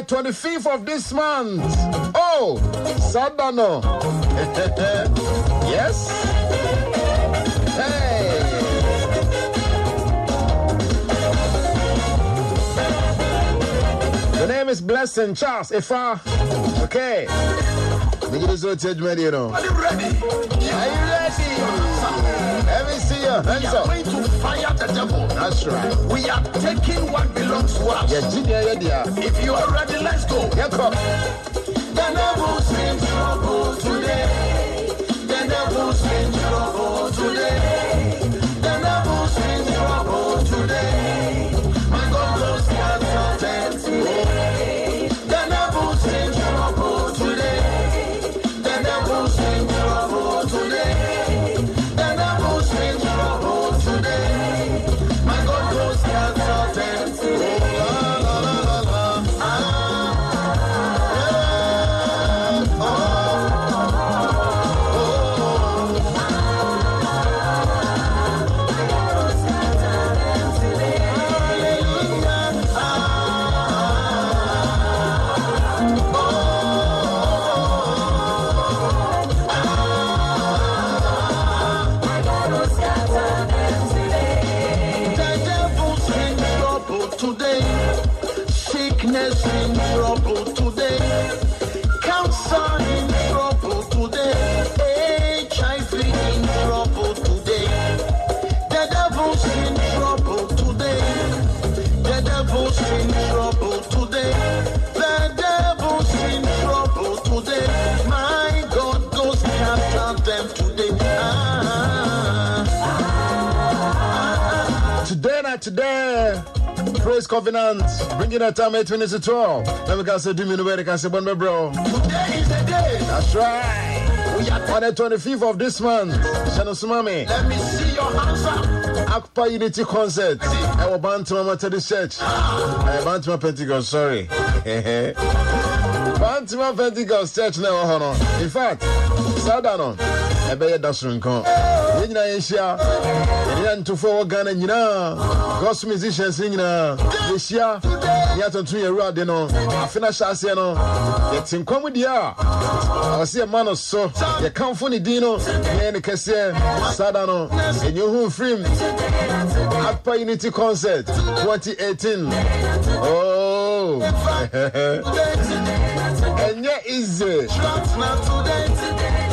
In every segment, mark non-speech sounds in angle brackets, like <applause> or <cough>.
the 25th of this month. Oh, Sadano. <laughs> yes. Hey. The name is Blessing Charles Ifa. Okay. Look at this old judgment, you know. Are you ready? Are you ready? Are up. going to fire the devil. That's right. We are taking what belongs to us. Yeah, Junior, yeah, dear. If you are ready, let's go. Yeah, come. The devil's in trouble today. The devil's in trouble today. Them today. Ah, Today, not today. Praise Covenant. Bring it at time 8 minutes to 12. Let we can say, do me no way, can say, bon, bro. today is the day. That's right. On the 25th of this month, Shano Sumami, Let me see your hands up. Akpa Unity Concert. I will Bantama Methodist Church. I Bantama Pentecost, sorry. <laughs> Bantama Pentecost Church now. In fact, Sadano, I bet you that's Runko. Yina Asia, Yina Ntufo Ghana, Yina, gospel musicians, Yina, Asia, Yaton to your rod, you know, I finish as you know, it's in comedy. I see a. Man or so, you come for the Dino, Yanni Cassia, Sadano, and you who frame. Upper Unity Concert 2018. Oh, and yeah, easy.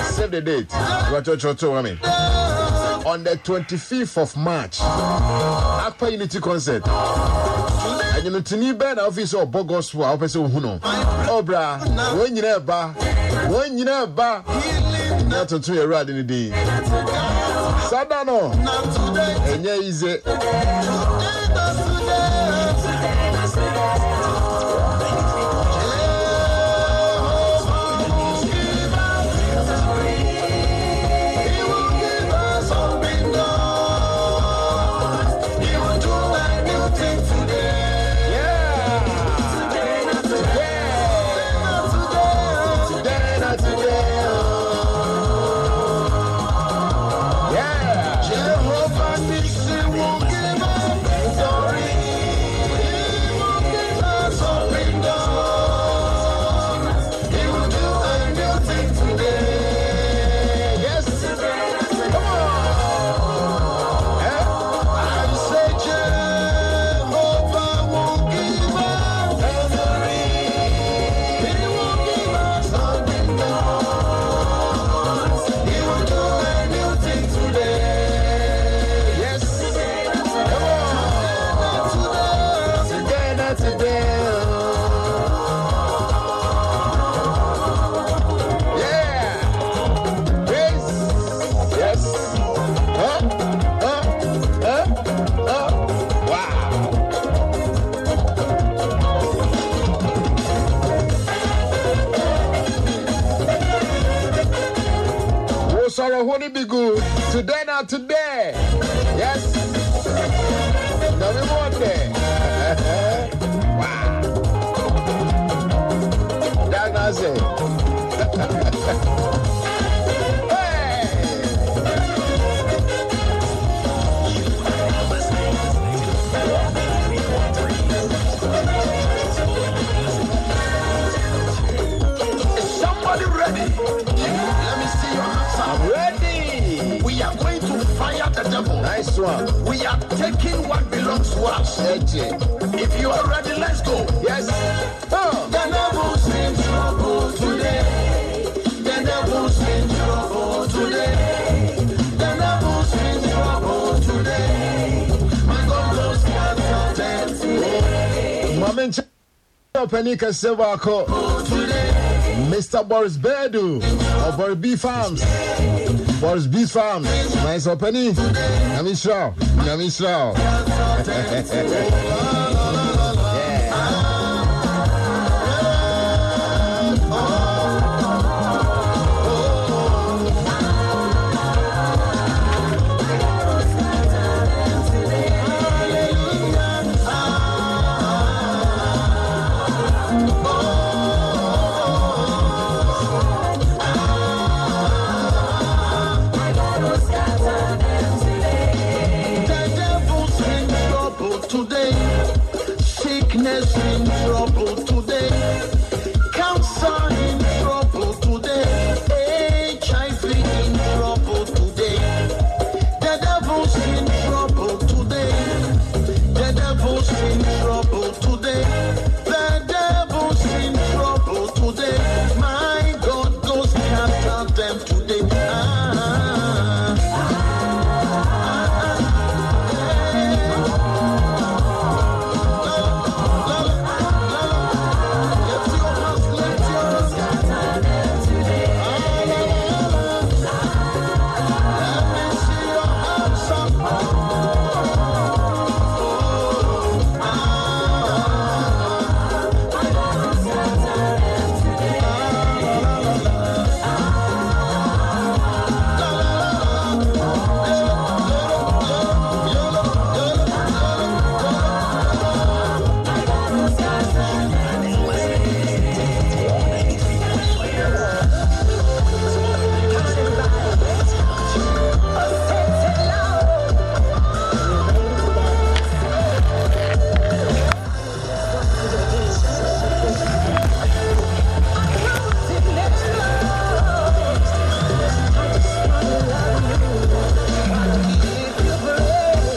Save the date. What you told me. On the 25th of March, Upper Unity Concert. And you know, to me, Ben, office or Bogos, who are also who Oh, bra, when you never, when you never, not to your rad in the day. Sadano, and yeah, easy. Won't be good? Today, not today. Yes. Now we want <laughs> wow. That's it. Nice one. We are taking what belongs to us. If you are ready, let's go. Yes. Oh. The devil's in trouble today. The devil's in trouble today. The devil's in trouble today. My God knows what I'm today. Nkyɛ ɔpani kɛseɛ baako Mr. Boris Bedu of B Farms. Boris B Farms. Nice ɔpani. Nyame nhyira sickness and trouble.